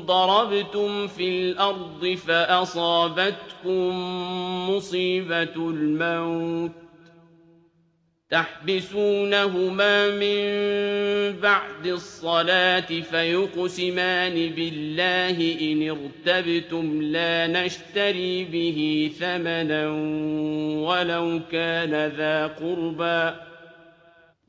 ضَرَبْتُمْ فِي الْأَرْضِ فَأَصَابَتْكُم مُّصِيبَةُ الْمَوْتِ تَحْبِسُونَهُمَا مِن بَعْدِ الصَّلَاةِ فَيُقْسِمَانِ بِاللَّهِ إِنِ ارْتَبْتُمْ لَا نَشْتَرِي بِهِ ثَمَنًا وَلَوْ كَانَ ذَا قُرْبَىٰ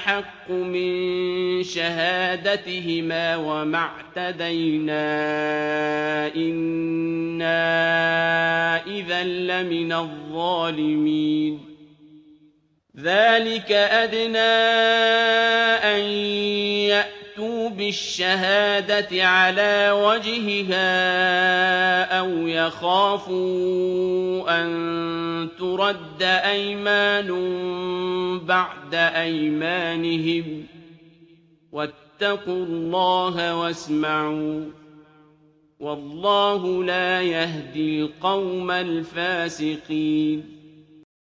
أحق من شهادتهما وما اعتدينا إنا إذا لمن الظالمين. ذلك أدنى أن يأتي يَأْتُوا بِالشَّهَادَةِ عَلَىٰ وَجْهِهَا أَوْ يَخَافُوا أَن تُرَدَّ أَيْمَانٌ بَعْدَ أَيْمَانِهِمْ ۗ. وَاتَّقُوا اللَّهَ وَاسْمَعُوا ۗ. وَاللَّهُ لَا يَهْدِي الْقَوْمَ الْفَاسِقِينَ.